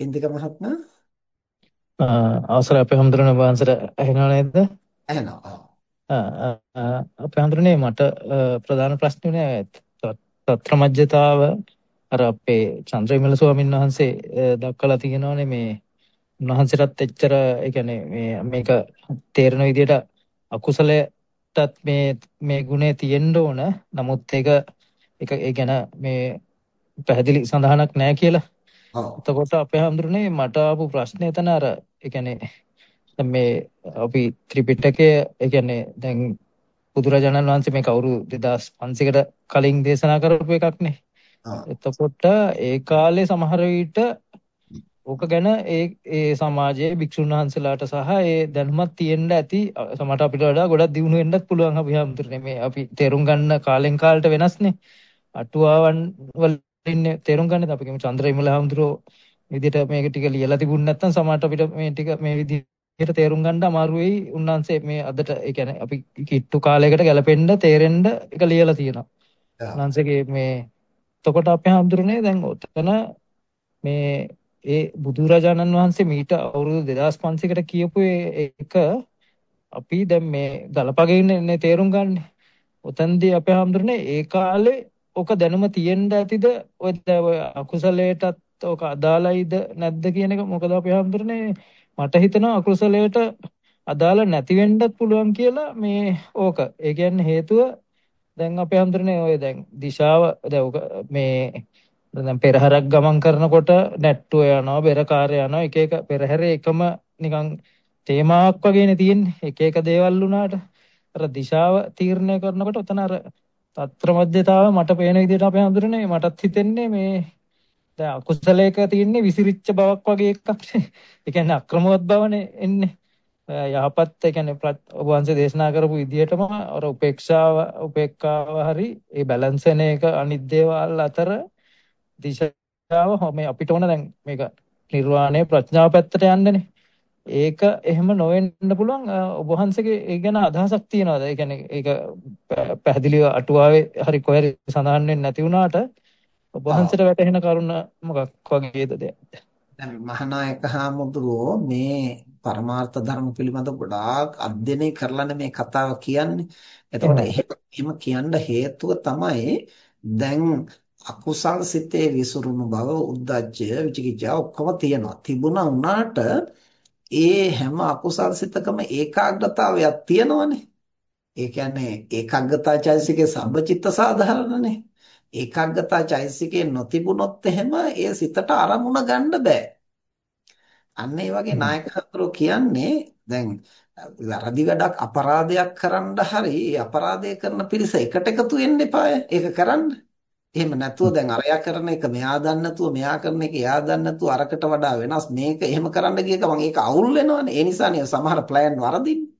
ඉන්දික මහත්මයා අවසර අපේ හඳුනන වංශර ඇහෙනව නේද? ඇහෙනවා. අපේ හඳුනනේ මට ප්‍රධාන ප්‍රශ්නේ නෑ తත්‍ර මජ්ජතාව අර අපේ චන්ද්‍රවිමල ස්වාමීන් වහන්සේ දක්වලා තියෙනවානේ මේ උන්වහන්සේටත් එච්චර ඒ කියන්නේ මේ මේක තේරෙන විදිහට අකුසලයටත් මේ මේ ගුණය තියෙන්න ඕන. නමුත් ඒක ඒක ඒ කියන මේ පැහැදිලි සඳහනක් නැහැ කියලා එතකොට අපේ හැඳුරුනේ මට ආපු ප්‍රශ්නේ එතන අර ඒ කියන්නේ මේ අපි ත්‍රිපිටකය ඒ කියන්නේ දැන් බුදුරජාණන් වහන්සේ මේක අවුරුදු 2500කට කලින් දේශනා කරපු එකක්නේ. එතකොට ඒ කාලේ සමහර විට ඕක ගැන ඒ ඒ සමාජයේ භික්ෂුන් වහන්සේලාට සහ ඒ දැනුමක් තියෙන්න ඇති සමහරට අපිට වඩා ගොඩක් දියුණු වෙන්නත් පුළුවන් අපි හැමතුරනේ මේ අපි තේරුම් ගන්න කාලෙන් කාලට වෙනස්නේ. අටුවාවන් වල ඉන්නේ තේරුම් ගන්නද අපි කියමු චන්ද්‍රවිමල හඳුරෝ විදිහට මේක ටික ලියලා තිබුණ නැත්නම් සමහරට අපිට මේ ටික මේ විදිහට තේරුම් ගන්න අමාරු වෙයි උන්වන්සේ මේ අදට ඒ කියන්නේ අපි කිට්ටු කාලයකට ගැලපෙන්න තේරෙන්න එක ලියලා තියෙනවා. උන්වන්සේගේ මේ එතකොට අපේ හඳුරන්නේ දැන් ඔතන මේ ඒ බුදුරජාණන් වහන්සේ මීට අවුරුදු 2500කට කියපු එක අපි දැන් මේ ගලපගෙන තේරුම් ගන්න. ඔතනදී අපේ හඳුරන්නේ ඒ කාලේ ඔක දැනුම තියෙන්න ඇතිද ඔය අකුසලයටත් ඔක අදාළයිද නැද්ද කියන එක මොකද අපි හඳුරන්නේ මට හිතෙනවා අකුසලයට අදාළ නැති වෙන්නත් පුළුවන් කියලා මේ ඕක. ඒ කියන්නේ හේතුව දැන් අපේ හඳුරන්නේ ඔය දැන් දිශාව දැන් මේ දැන් පෙරහැරක් ගමන් කරනකොට නැට්ටුව යනවා බෙරකාරය යනවා එක එක පෙරහැරේ එකම නිකන් තේමාවක් වගේනේ තියෙන්නේ. එක එක දේවල් වුණාට අර දිශාව තීරණය කරනකොට උතන අර తත්‍ර මධ්‍යතාව මට පේන විදිහට අපේ හඳුරන්නේ මටත් හිතෙන්නේ මේ දැන් අකුසලයක තියෙන්නේ විසිරිච්ච බවක් වගේ එකක් නේ. ඒ කියන්නේ අක්‍රමවත් බවනේ එන්නේ. යහපත් ඒ කියන්නේ ඔබ වහන්සේ දේශනා කරපු විදිහටම අර උපේක්ෂාව උපේක්ඛාව හරි ඒ බැලන්ස් වෙන එක අනිත් දේවල් අතර දිශාව මේ අපිට ඕන දැන් මේක නිර්වාණය ප්‍රඥාව පැත්තට යන්නනේ. ඒක එහෙම නොවෙන්න පුළුවන් ඔබ වහන්සේගේ ඒ ගැන අදහසක් තියනවාද? ඒ කියන්නේ ඒක පැහැදිලිව අටුවාවේ හරි කොහරි සඳහන් වෙන්නේ නැති වුණාට ඔබ වහන්සේට වැටහෙන කරුණ මොකක් වගේද දැන්? දැන් මහානායක හාමුදුරුවෝ මේ පරමාර්ථ ධර්ම පිළිබඳ ගොඩාක් අධ්‍යයනය කරලානේ මේ කතාව කියන්නේ. එතකොට එහෙම කියන්න හේතුව තමයි දැන් අකුසල් සිතේ විසුරුණු බව උද්දච්චය විචිකිච්ඡා ඔක්කොම තියෙනවා. තිබුණා වුණාට ඒ හැම අකුසල් සිතකම ඒකාග්‍රතාවයක් තියෙනවනේ. ඒ කියන්නේ ඒකාග්‍රතා චෛසිකේ සම්බචිත්ත සාධාරණනේ. ඒකාග්‍රතා චෛසිකේ නොතිබුණොත් එහෙම ඒ සිතට අරමුණ ගන්න බෑ. අන්න ඒ වගේ නායකහතුරු කියන්නේ දැන් වැරදි වැඩක් අපරාධයක් කරන්න හරි අපරාධය කරන පිරිස එකට එකතු වෙන්න එපාය. ඒක කරන්න. එහෙම නැතුව දැන් අරයා කරන එක මෙයා දන්නේ නැතුව මෙයා කරන එක එයා දන්නේ නැතුව අරකට වඩා වෙනස්. මේක එහෙම කරන්න ගිය ගමන් ඒක අවුල් වෙනවනේ. ඒ නිසානේ සමහර ප්ලෑන් වරදින්නේ.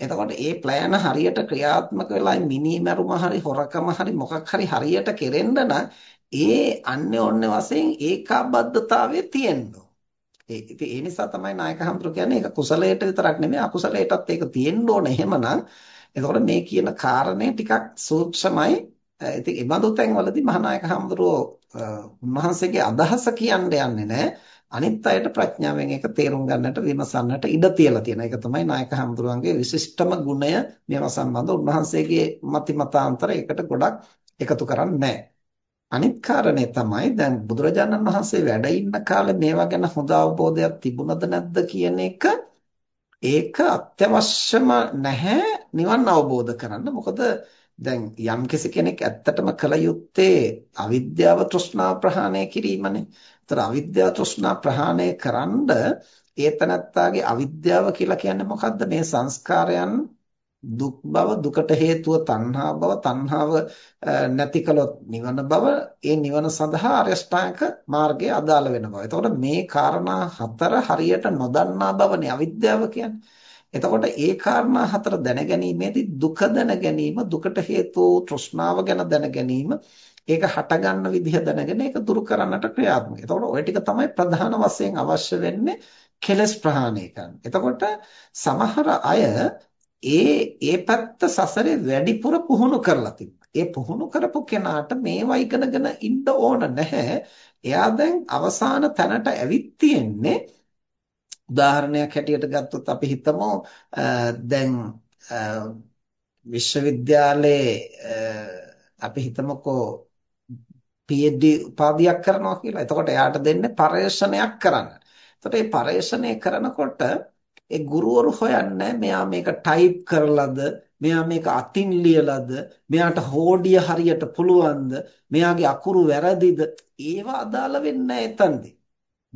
එතකොට ඒ ප්ලෑන හරියට ක්‍රියාත්මක වෙලා මිනිමරුම හරි හොරකම හරි මොකක් හරි හරියට කෙරෙන්න නම් ඒ අන්නේ ඔන්නේ වශයෙන් ඒකාබද්ධතාවයේ තියෙන්න ඒ ඉතින් ඒ නිසා තමයි නායක හඳුර කියන්නේ ඒක කුසලයට විතරක් නෙමෙයි අකුසලයටත් ඒක තියෙන්න ඕන. එහෙමනම් එතකොට මේ කියන කාරණේ ටිකක් සූක්ෂමයි. ඉතින් ඒ බඳු තැන්වලදී මහානායක හඳුරෝ උන්වහන්සේගේ අදහස කියන්න යන්නේ නැහැ. අනිත් අයට ප්‍රඥාවෙන් ඒක තේරුම් ගන්නට විමසන්නට ඉඩ තියලා තියෙන. ඒක තමයි නායක හඳුරුවන්ගේ විශිෂ්ටම ගුණය මේවා සම්බන්ධ උන්වහන්සේගේ මති මතාන්තර ඒකට ගොඩක් එකතු කරන්නේ අනිත් කාරණේ තමයි දැන් බුදුරජාණන් වහන්සේ වැඩ ඉන්න කාලේ මේවා ගැන හොඳ අවබෝධයක් තිබුණද නැද්ද කියන එක ඒක අත්‍යවශ්‍යම නැහැ නිවන් අවබෝධ කරන්න. මොකද දැන් යම්කිසි කෙනෙක් ඇත්තටම කල යුත්තේ අවිද්‍යාව තෘෂ්ණාව ප්‍රහාණය කිරීමනේ. ඒතර අවිද්‍යාව තෘෂ්ණා ප්‍රහාණය කරන්ඩ ඒතනත්තාගේ අවිද්‍යාව කියලා කියන්නේ මොකද්ද? මේ සංස්කාරයන් දුක් බව දුකට හේතුව තණ්හා බව තණ්හාව නැති කළොත් නිවන බව ඒ නිවන සඳහා අරියෂ්ඨාංග මාර්ගය අදාළ වෙන බව. එතකොට මේ කාරණා හතර හරියට නොදන්නා බවනේ අවිද්‍යාව කියන්නේ. එතකොට ඒ කාරණා හතර දැනගැනීමේදී දුක දැනගැනීම දුකට හේතු තෘෂ්ණාව ගැන දැනගැනීම ඒක හටගන්න විදිහ දැනගෙන ඒක දුරු කරන්නට ක්‍රියාත්මක. එතකොට ওই ටික තමයි ප්‍රධාන වශයෙන් අවශ්‍ය වෙන්නේ කෙලස් ප්‍රහාණය කරන්න. එතකොට සමහර අය ඒ ඒ පැත්ත සසරේ වැඩිපුර පුහුණු කරලා තිබ්බා. ඒ පුහුණු කරපු කෙනාට මේවා ඉගෙනගෙන ඉන්න ඕන නැහැ. එයා දැන් අවසාන තැනට ඇවිත් තියෙන්නේ උදාහරණයක් හැටියට ගත්තොත් අපි හිතමු දැන් විශ්වවිද්‍යාලයේ අපි හිතමුකෝ PhD උපාධියක් කරනවා කියලා. එතකොට එයාට දෙන්නේ පරේක්ෂණයක් කරන්න. එතකොට මේ පරේක්ෂණය කරනකොට ඒ ගුරුවරු හොයන්නේ මෙයා මේක ටයිප් කරලාද? මෙයා මේක අතින් ලියලාද? මෙයාට හෝඩිය හරියට පුළුවන්ද? මෙයාගේ අකුරු වැරදිද? ඒවා අදාළ වෙන්නේ නැහැ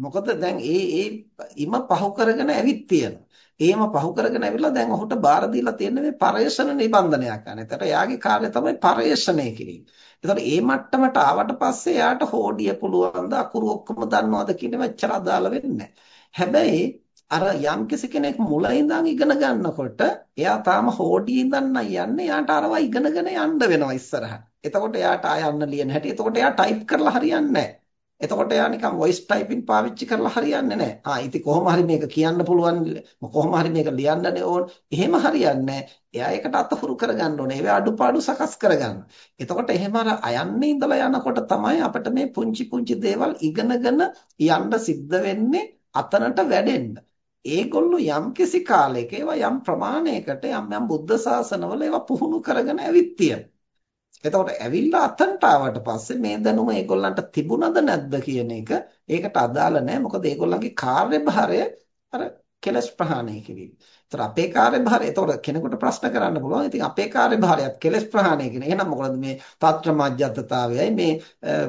මොකද දැන් ඒ ඒ ඉම පහු කරගෙන ඇවිත් තියෙනවා. ඒම පහු කරගෙන ඇවිල්ලා දැන් ඔහුට බාර දීලා තියෙන මේ පරේෂණ නිබන්ධනයක් ගන්න. එතකොට එයාගේ කාර්යය තමයි පරේෂණය කිරීම. එතකොට මේ මට්ටමට ආවට පස්සේ එයාට හෝඩිය පුළුවන්ද අකුරු ඔක්කොම දන්නවද කියන මෙච්චර අදාළ වෙන්නේ හැබැයි අර යම්කිසි කෙනෙක් මුල ඉඳන් ඉගෙන ගන්නකොට එයා තාම හෝඩිය ඉඳන් යන්නේ. එයාට අරවා ඉගෙනගෙන යන්න වෙනවා ඉස්සරහට. එතකොට එයාට ආය යන්න ලියන හැටි. එතකොට එයා ටයිප් කරලා හරියන්නේ නැහැ. එතකොට එයා නිකන් වොයිස් ටයිපින් පාවිච්චි කරලා හරියන්නේ නැහැ. ආ ඉතින් කොහොම හරි මේක කියන්න පුළුවන් කොහොම හරි මේක ලියන්නනේ ඕන. එහෙම හරියන්නේ එයා ඒකට අතහුරු කරගන්න ඕනේ. ඒවා අඩුපාඩු සකස් කරගන්න. එතකොට එහෙම අර අයන්නේ ඉඳලා යනකොට තමයි අපිට මේ පුංචි පුංචි දේවල් ඉගෙනගෙන යන්න සිද්ධ වෙන්නේ අතනට වැඩෙන්න. ඒගොල්ලෝ යම්කිසි කාලයක ඒවා යම් ප්‍රමාණයකට යම් යම් බුද්ධ ශාසනවල ඒවා පුහුණු කරගෙන ඇවිත් තියෙනවා. එතකොට ඇවිල්ලා අතන්ට ආවට පස්සේ මේ දැනුම ඒගොල්ලන්ට තිබුණද නැද්ද කියන එක ඒකට අදාළ නැහැ. මොකද ඒගොල්ලන්ගේ කාර්යභාරය අර කෙලස් ප්‍රහාණය කිරීම. ඒතර අපේ කාර්යභාරය ඒතකොට කෙනෙකුට ප්‍රශ්න කරන්න පුළුවන්. ඉතින් අපේ කාර්යභාරයත් කෙලස් ප්‍රහාණය කියන. එහෙනම් මොකද මේ තාත්‍ර මජ්ජත්තතාවයයි මේ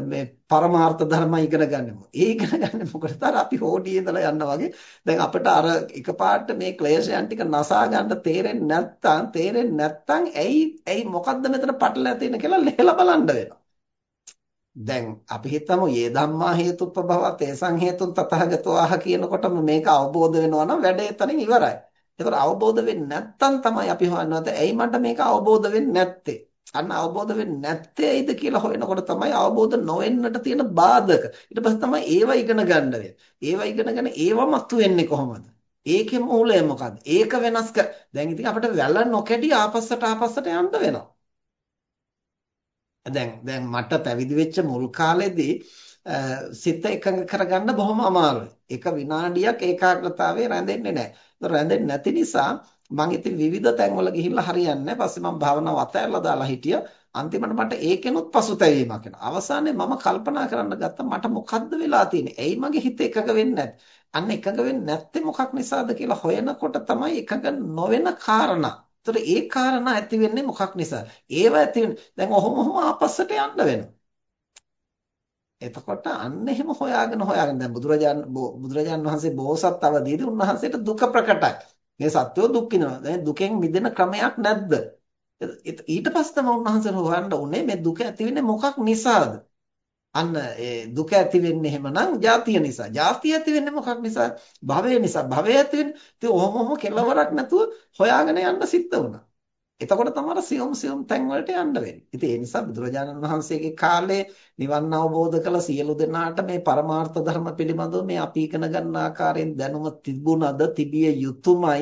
මේ පරමාර්ථ ධර්ම ඉගෙන ගන්නෙ මොකද? ඒ ඉගෙන ගන්න මොකටද? අර අපි හෝඩියේ ඉඳලා යන්න වගේ දැන් අපිට අර එකපාරට මේ ක්ලේශයන් ටික නසා ගන්න තේරෙන්නේ නැත්තම් තේරෙන්නේ නැත්තම් ඇයි ඇයි මොකද්ද මෙතන පටලලා තියෙන කියලා ලෙහලා බලන්න වෙනවා. දැන් අපි හිතමු යේ ධම්මා හේතුප්පභව තේසං හේතුන් තතහගතෝ ආහ කියනකොටම මේක අවබෝධ වෙනවා නම් වැඩේ එතනින් ඉවරයි. ඒතර අවබෝධ වෙන්නේ නැත්තම් තමයි අපි හොයන්නවද ඇයි මට මේක අවබෝධ වෙන්නේ නැත්තේ? අන්න අවබෝධ වෙන්නේ නැත්තේ ඇයිද කියලා හොයනකොට තමයි අවබෝධ නොවෙන්නට තියෙන බාධක. ඊට පස්සේ තමයි ඒව ඉගෙන ගන්න වෙන්නේ. ඒව ඉගෙනගෙන ඒව මතුවෙන්නේ කොහොමද? ඒකේ මූලය මොකද්ද? ඒක වෙනස් කර. දැන් ඉතින් අපිට වැල නොකැඩි ආපස්සට ආපස්සට යන්න වෙනවා. දැන් දැන් මට පැවිදි වෙච්ච මුල් කාලෙදී සිත එකඟ කරගන්න බොහොම අමාරුයි. එක විනාඩියක් ඒකාග්‍රතාවයේ රැඳෙන්නේ නැහැ. ඒක රැඳෙන්නේ නැති නිසා මම ඉතින් විවිධ තැන්වල ගිහිල්ලා හරියන්නේ නැහැ. පස්සේ මම භාවනාව අතහැරලා දාලා හිටියා. අන්තිමට මට ඒකෙනුත් පසුතැවීමක් එනවා. අවසානයේ මම කල්පනා කරන්න ගත්තා මට මොකද්ද වෙලා තියෙන්නේ? ඇයි මගේ හිත එකඟ වෙන්නේ අන්න එකඟ වෙන්නේ නැත්තේ මොකක් නිසාද කියලා හොයනකොට තමයි එකඟ නොවන කාරණා ඒතර ඒ කාරණා ඇති වෙන්නේ මොකක් නිසා? ඒව ඇති දැන් ඔහොම ඔහොම ආපස්සට යන්න වෙනවා. එතකොට අන්න එහෙම හොයාගෙන හොයාගෙන දැන් බුදුරජාන් බුදුරජාන් වහන්සේ බෝසත් අවදීදී උන්වහන්සේට දුක ප්‍රකටයි. මේ සත්වෝ දුක් විඳිනවා. දැන් දුකෙන් මිදෙන ක්‍රමයක් නැද්ද? ඊට පස්සේ තමයි උන්වහන්සේ හොයන්න උනේ මේ දුක ඇති වෙන්නේ මොකක් නිසාද? අන්න ඒ දුක ඇති වෙන්නේ එහෙමනම් ජාතිය නිසා. ජාතිය ඇති වෙන්නේ මොකක් නිසා? භවය නිසා. භවය ඇති වෙන්නේ ඉතින් ඔහොම ඔහොම කෙලවරක් නැතුව හොයාගෙන යන්න සිද්ධ වුණා. එතකොට තමයි සියුම් සියුම් තැන් වලට යන්න වෙන්නේ. ඉතින් ඒ නිසා බුදුරජාණන් වහන්සේගේ කාලේ නිවන් අවබෝධ කළ සියලු දෙනාට මේ පරමාර්ථ ධර්ම පිළිබඳව මේ අපි ඉගෙන ගන්න ආකාරයෙන් දැනුම තිබුණද තිබිය යුතුමයි.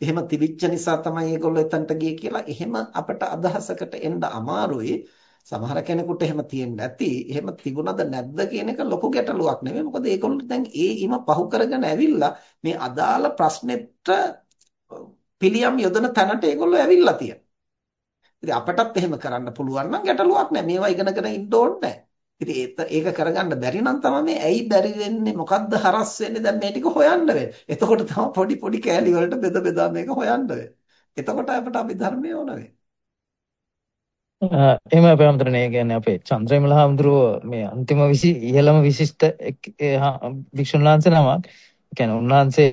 එහෙම තිබිච්ච නිසා තමයි ඒගොල්ලෝ එතනට ගියේ කියලා එහෙම අපට අදහසකට එන්න අමාරුයි. සමහර කෙනෙකුට එහෙම තියෙන්නේ නැති. එහෙම තිබුණද නැද්ද කියන එක ලොකු ගැටලුවක් නෙමෙයි. මොකද ඒගොල්ලෝ දැන් ඒ ීම පහු කරගෙන ඇවිල්ලා මේ අදාළ ප්‍රශ්නෙට පිළියම් යොදන තැනට ඒගොල්ලෝ ඇවිල්ලා තියෙනවා. ඉතින් අපටත් එහෙම කරන්න පුළුවන් නම් ගැටලුවක් නැහැ. මේවා ඉගෙනගෙන ඉන්න ඕනේ ඉතින් ඒක කරගන්න බැරි නම් තමයි මේ ඇයි බැරි වෙන්නේ මොකද්ද හරස් වෙන්නේ දැන් මේ ටික හොයන්න වෙන්නේ. එතකොට තමයි පොඩි පොඩි කෑලි වලට බෙද බෙදා මේක හොයන්න වෙන්නේ. එතකොට අපිට අභිධර්මය ඕන වෙන්නේ. එහෙම අපේ හැමතරනේ කියන්නේ අපේ චන්ද්‍රවිමල හාමුදුරුව මේ අන්තිම විසි ඉහළම විශිෂ්ට භික්ෂුන් වහන්සේ නමක්. ඒ කියන්නේ උන්වහන්සේ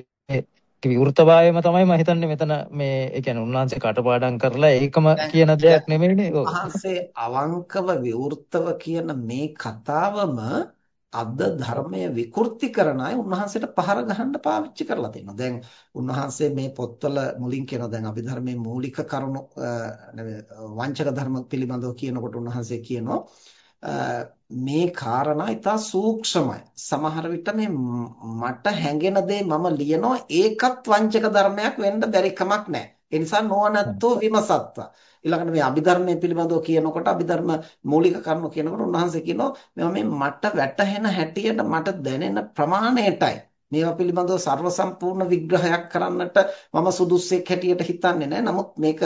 විවෘතභාවයම තමයි මම හිතන්නේ මෙතන මේ ඒ කියන්නේ උන්වහන්සේ කටපාඩම් කරලා ඒකම කියන දෙයක් නෙමෙයිනේ. උන්වහන්සේ අවංකව විවෘතව කියන මේ කතාවම අද ධර්මය විකෘති කරන අය උන්වහන්සේට පහර ගහන්න පාවිච්චි කරලා තියෙනවා. දැන් උන්වහන්සේ මේ පොත්වල මුලින් කියනවා දැන් අභිධර්මයේ මූලික කරුණු වංචක ධර්ම පිළිබඳව කියනකොට උන්වහන්සේ කියනවා මේ කාරණා ඉතා සූක්ෂමයි. සමහර විට මේ මට හැඟෙන දේ මම ලියනවා ඒකත් වංචක ධර්මයක් වෙන්න බැරි කමක් නැහැ. ඒ නිසා නොනැත්තෝ විමසත්තා. ඊළඟට මේ අභිධර්මයේ පිළිබඳව කියනකොට අභිධර්ම මූලික කරුණු කියනකොට උන්වහන්සේ කියනවා මේ මට වැටහෙන හැටියට මට දැනෙන ප්‍රමාණයටයි මේවා පිළිබඳව ਸਰව සම්පූර්ණ විග්‍රහයක් කරන්නට මම සුදුස්සෙක් හැටියට හිතන්නේ නැහැ. නමුත් මේක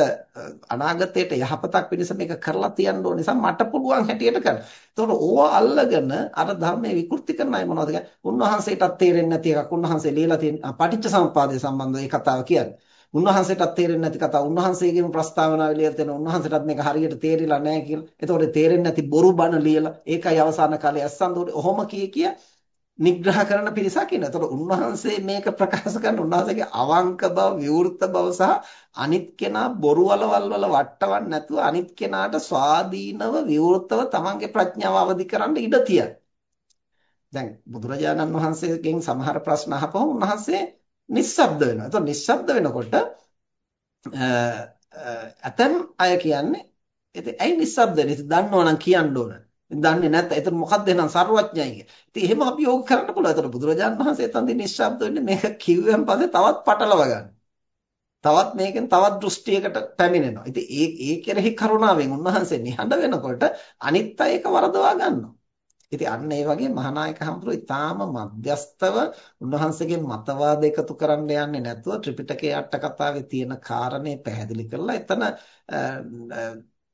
අනාගතයට යහපතක් පිණිස මේක කරලා තියන්න ඕන නිසා මට පුළුවන් හැටියට කරන්න. ඒතකොට ඕවා අල්ලගෙන අර ධර්මයේ විකෘති කරන අය මොනවද කියන්නේ? උන්වහන්සේටත් තේරෙන්නේ නැති එකක් උන්වහන්සේ ලියලා තියෙන පටිච්ච සමුපාදය සම්බන්ධව ඒ කතාව කියන්නේ. උන්වහන්සේටත් තේරෙන්නේ නැති කතාව උන්වහන්සේගේම ප්‍රස්තාවනාව ලියලා තියෙන උන්වහන්සේටත් මේක හරියට තේරිලා නැහැ කියලා. ඒතකොට තේරෙන්නේ නැති බොරු බණ ලියලා ඒකයි අවසාන කාලේ ඇස්සන්දුනේ ඔහොම කිය කිය නිග්‍රහ කරන පිරිසක් ඉන්නවා. ඒතකොට උන්වහන්සේ මේක ප්‍රකාශ කරන උන්වහන්සේගේ අවංක බව, විවෘත බව සහ අනිත් කෙනා බොරු වලවල් වල වට්ටවන්න නැතුව අනිත් කෙනාට ස්වාධීනව විවෘතව තමන්ගේ ප්‍රඥාව අවදි කරන්න ඉඩ තියෙනවා. දැන් බුදුරජාණන් වහන්සේගෙන් සමහර ප්‍රශ්න අහපුවම උන්වහන්සේ නිස්සබ්ද වෙනවා. ඒතකොට නිස්සබ්ද වෙනකොට ඇතම් අය කියන්නේ ඉතින් ඇයි නිස්සබ්ද වෙන්නේ? ඉතින් දන්නවනම් කියන්න ඕන. දන්නේ නැත්නම් එතන මොකක්ද එහෙනම් සර්වඥයි කිය. ඉතින් එහෙම අපි යෝග කරන්න පුළුවන්. එතන බුදුරජාණන් වහන්සේ එතනදී නිශ්ශබ්ද වෙන්නේ මේක කිව්වෙන් පස්සේ තවත් පටලව ගන්න. තවත් මේකෙන් තවත් දෘෂ්ටියකට පැමිණෙනවා. ඉතින් ඒ ඒ කෙරෙහි කරුණාවෙන් උන්වහන්සේ නිහඬ වෙනකොට අනිත් අය ඒක වරදවා ගන්නවා. ඉතින් අන්න ඒ වගේ මහානායක හඳුරු ඉතාම මධ්‍යස්තව උන්වහන්සේගේ මතවාද එකතු කරන්න යන්නේ නැතුව ත්‍රිපිටකයේ අට කතාවේ තියෙන කාරණේ පැහැදිලි කරලා එතන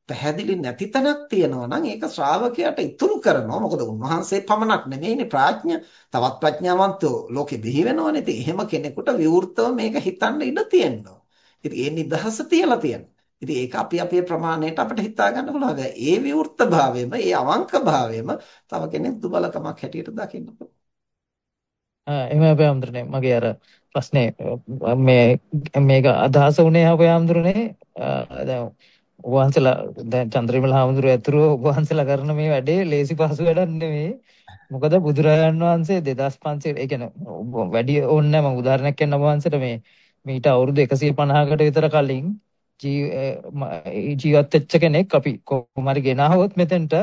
පැහැදිලි නැති තැනක් තියෙනවා නම් ඒක ශ්‍රාවකයාට ඉතුරු කරනවා. මොකද උන්වහන්සේ පමණක් නෙමෙයිනේ ප්‍රඥ තවත් ප්‍රඥාවන්තෝ ලෝකෙ බිහි වෙනවනේ. ඉතින් එහෙම කෙනෙකුට විවෘතව මේක හිතන්න ඉඩ තියෙනවා. ඉතින් ඒ නිදහස තියලා තියෙනවා. ඉතින් ඒක අපි අපේ ප්‍රමාණයට අපිට හිතා ගන්න පුළුවන්. ඒ විවෘත භාවයෙම, ඒ අවංක භාවයෙම තව කෙනෙක් දුබලකමක් හැටියට දකින්න පුළුවන්. එහෙම අපේ අම්දුරනේ මගේ අර ප්‍රශ්නේ මේ මේක අදහස උනේ අපේ අම්දුරනේ දැන් වහන්සලා දැන් චන්ද්‍රවිමල හාමුදුරුවෝ ඇතුළු වහන්සලා කරන මේ වැඩේ ලේසි පහසු වැඩක් නෙමෙයි. මොකද බුදුරජාණන් වහන්සේ 2500 ඒ කියන්නේ වැඩි ඕනේ නැහැ මම උදාහරණයක් කියන්න වහන්සේට මේ මීට අවුරුදු 150කට විතර කලින් ජීවත් වෙච්ච කෙනෙක් අපි කොහොම හරි ගෙනාවොත් මෙතෙන්ට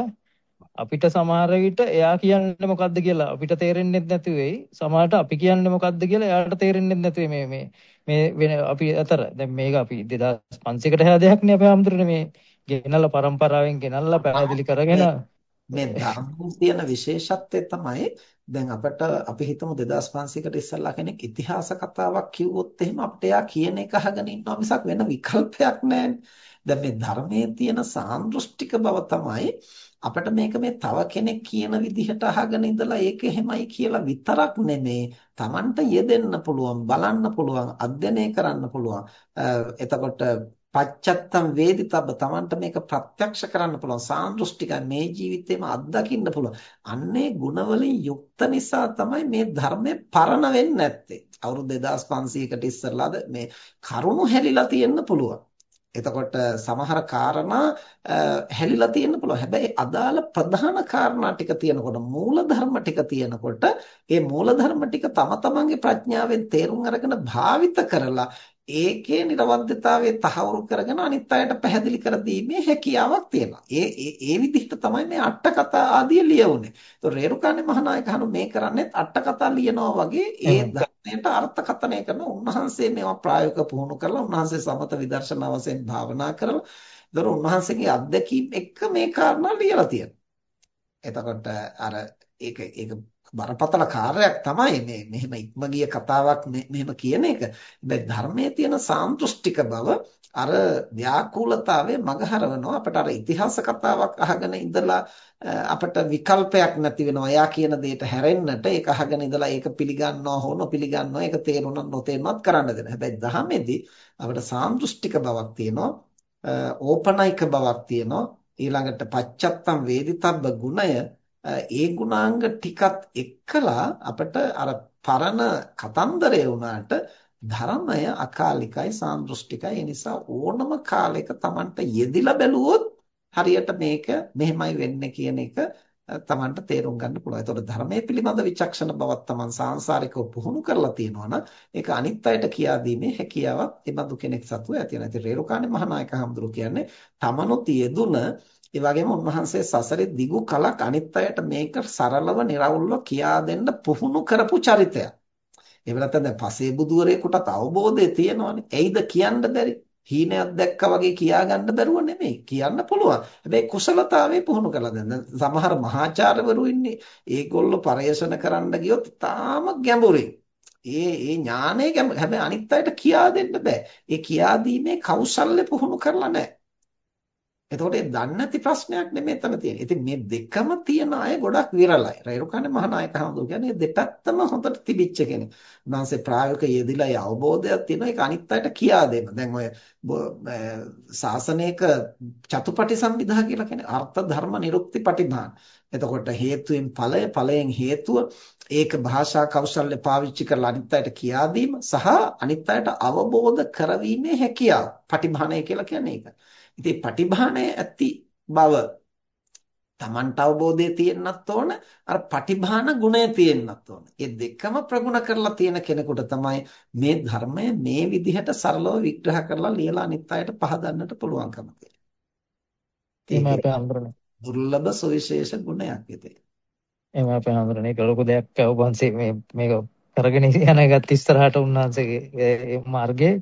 අපිට සමහර විට එයා කියන්නේ මොකද්ද කියලා අපිට තේරෙන්නේ නැති වෙයි. සමහරට අපි කියන්නේ මොකද්ද කියලා එයාට තේරෙන්නේ නැති වෙයි මේ මේ මේ වෙන අපි අතර දැන් මේක අපි 2500කට හැද දෙයක් නේ අපේ ආම්තුරනේ මේ ගෙනල්ලා પરම්පරාවෙන් ගෙනල්ලා පැහැදිලි කරගෙන මේ ධර්මයේ තියෙන විශේෂත්වය තමයි දැන් අපිට අපි හිතමු 2500කට ඉස්සෙල්ලා කෙනෙක් ඉතිහාස කතාවක් කිව්වොත් එහෙම අපිට එයා කියන එක අහගෙන ඉන්නවා මිසක් වෙන විකල්පයක් නැහැ. දැන් මේ ධර්මයේ තියෙන සාන්දෘෂ්ටික බව තමයි අපිට මේක මේ තව කෙනෙක් කියන විදිහට අහගෙන ඉඳලා ඒක එහෙමයි කියලා විතරක් නෙමේ Tamanට යෙදෙන්න පුළුවන් බලන්න පුළුවන් අධ්‍යයනය කරන්න පුළුවන් එතකොට පච්චත්තම් වේදිතබ්බ Tamanට මේක ප්‍රත්‍යක්ෂ කරන්න පුළුවන්. සාන්දෘෂ්ටිකයි මේ ජීවිතේම අත්දකින්න පුළුවන්. අන්නේ ගුණවලින් යුක්ත නිසා තමයි මේ ධර්මය පරණ වෙන්නේ නැත්තේ. අවුරුදු 2500කට ඉස්සරලාද මේ කරුණු හැලිලා තියෙන්න පුළුවන්. එතකොට සමහර කාරණා හැලිලා තියෙන්න පුළුවන්. හැබැයි අදාළ ප්‍රධාන කාරණා ටික තියෙනකොට මූලධර්ම ටික තියෙනකොට ඒ මූලධර්ම ටික තම තමන්ගේ ප්‍රඥාවෙන් තේරුම් අරගෙන භාවිත කරලා ඒකේ නිර්වද්‍යතාවයේ තහවුරු කරගෙන අනිත් අයට පැහැදිලි කර දීමේ හැකියාවක් තියෙනවා. ඒ ඒ ඒ විදිහට තමයි මේ අට කතා ආදී ලියවුනේ. ඒතොර රේරුකාණේ මහානායක හනු මේ කරන්නේ අට කතා ලියනවා වගේ ඒ ධර්මයට අර්ථකථනය කරන උන්වහන්සේ මේවා ප්‍රායෝගික පුහුණු කරලා උන්වහන්සේ සමත විදර්ශනා වශයෙන් භාවනා කරලා ඒතොර උන්වහන්සේගේ අත්දැකීම් එක්ක මේ කාරණා ලියලා තියෙනවා. එතකොට අර ඒක ඒක බරපතල කාර්යයක් තමයි මේ මෙහෙම ඉක්ම ගිය කතාවක් මෙහෙම කියන එක. හැබැයි ධර්මයේ තියෙන සාන්දෘෂ්ටික බව අර ව්‍යාකූලතාවයේ මගහරවනවා අපට අර ඉතිහාස කතාවක් අහගෙන ඉඳලා අපට විකල්පයක් නැති වෙනවා. එයා කියන දෙයට හැරෙන්නට ඒක අහගෙන ඉඳලා ඒක පිළිගන්නවා හෝ නොපිළිගන්නවා ඒක තේරුණත් නොතේරුණත් කරන්න දෙන. හැබැයි ධර්මයේදී අපට සාන්දෘෂ්ටික බවක් තියෙනවා. ඕපනයික බවක් තියෙනවා. ඊළඟට පච්චත්තම් වේදිතබ්බ ගුණය ඒ ගුණාංග ටිකත් එක්කලා අපිට අර පරණ කතන්දරය වුණාට ධර්මය අකාලිකයි සාන්දෘෂ්ටිකයි. ඒ නිසා ඕනම කාලයක Tamanට යෙදිලා බැලුවොත් හරියට මේක මෙහෙමයි වෙන්නේ කියන එක තමන්ට තේරුම් ගන්න පුළුවන්. ඒතකොට ධර්මයේ පිළිබඳ විචක්ෂණ බවක් තමන් සාංශාරිකව පුහුණු කරලා තියෙනවා නම් ඒක අනිත් අයට කියා දීමේ හැකියාවක් එබඳු කෙනෙක් සතුව ඇති වෙනවා. ඉතින් රේරුකාණේ මහානායක හඳුරු කියන්නේ තමනුත් යෙදුන ඒ වගේම උන්වහන්සේ සසරේ දිගු කලක් අනිත් අයට මේක සරලව निराවුල්ව කියා දෙන්න පුහුණු කරපු චරිතයක්. එහෙම නැත්නම් දැන් පසේ බුදුවරයෙකුටත් අවබෝධය තියෙනවනේ. ඇයිද කියන්න බැරි? හීනයක් දැක්කා වගේ කියාගන්න බැරුව නෙමෙයි. කියන්න පුළුවන්. හැබැයි කුසලතාවය පුහුණු කරලා දැන් සමහර මහාචාර්යවරු ඉන්නේ. ඒගොල්ලෝ පරේෂණ කරන්න ගියොත් තාම ගැඹුරින්. ඒ ඒ ඥානය හැබැයි අනිත් අයට කියා දෙන්න බෑ. ඒ කියා දීමේ කෞශල්‍ය පුහුණු කරලා නැහැ. එතකොට ඒ දන්නේ නැති ප්‍රශ්නයක් නෙමෙයි එතන තියෙන්නේ. ඉතින් මේ දෙකම තියන අය ගොඩක් විරලයි. රේරුකානේ මහානායක හඳු කියන්නේ දෙපැත්තම හොඳට තිබිච්ච කෙනෙක්. උන්වහන්සේ ප්‍රායෝගික යෙදිලා ඒ අවබෝධයක් තියෙනවා ඒක අනිත් අයට කියා දෙන්න. දැන් ඔය ශාසනයක චතුපටි සම්විධා කියලා කියන්නේ අර්ථ ධර්ම නිරුක්ති පටිභාන. එතකොට හේතුයෙන් ඵලය ඵලයෙන් හේතුව ඒක භාෂා කෞශල්‍ය පාවිච්චි කරලා අනිත් අයට කියා දීම සහ අනිත් අයට අවබෝධ කරවීමේ හැකියාව. පටිභානය කියලා කියන්නේ ඒක. ඉතින් පටිභාණය ඇති බව Tamanට අවබෝධය තියෙන්නත් ඕන අර පටිභාන ගුණය තියෙන්නත් ඕන. මේ දෙකම ප්‍රගුණ කරලා තියෙන කෙනෙකුට තමයි මේ ධර්මය මේ විදිහට සරලව විග්‍රහ කරලා ලියලා අනිත් අයට පහදන්නට පුළුවන්කම තියෙන්නේ. අපේ හඳුරන්නේ. දුර්ලභ සුවිශේෂ ගුණයක් ඉතින්. එහෙම අපේ හඳුරන්නේ ඒක ලොකු දෙයක් ඔබ වහන්සේ මේ මේක කරගෙන යන එකත් ඉස්සරහට උන්වහන්සේගේ මාර්ගයේ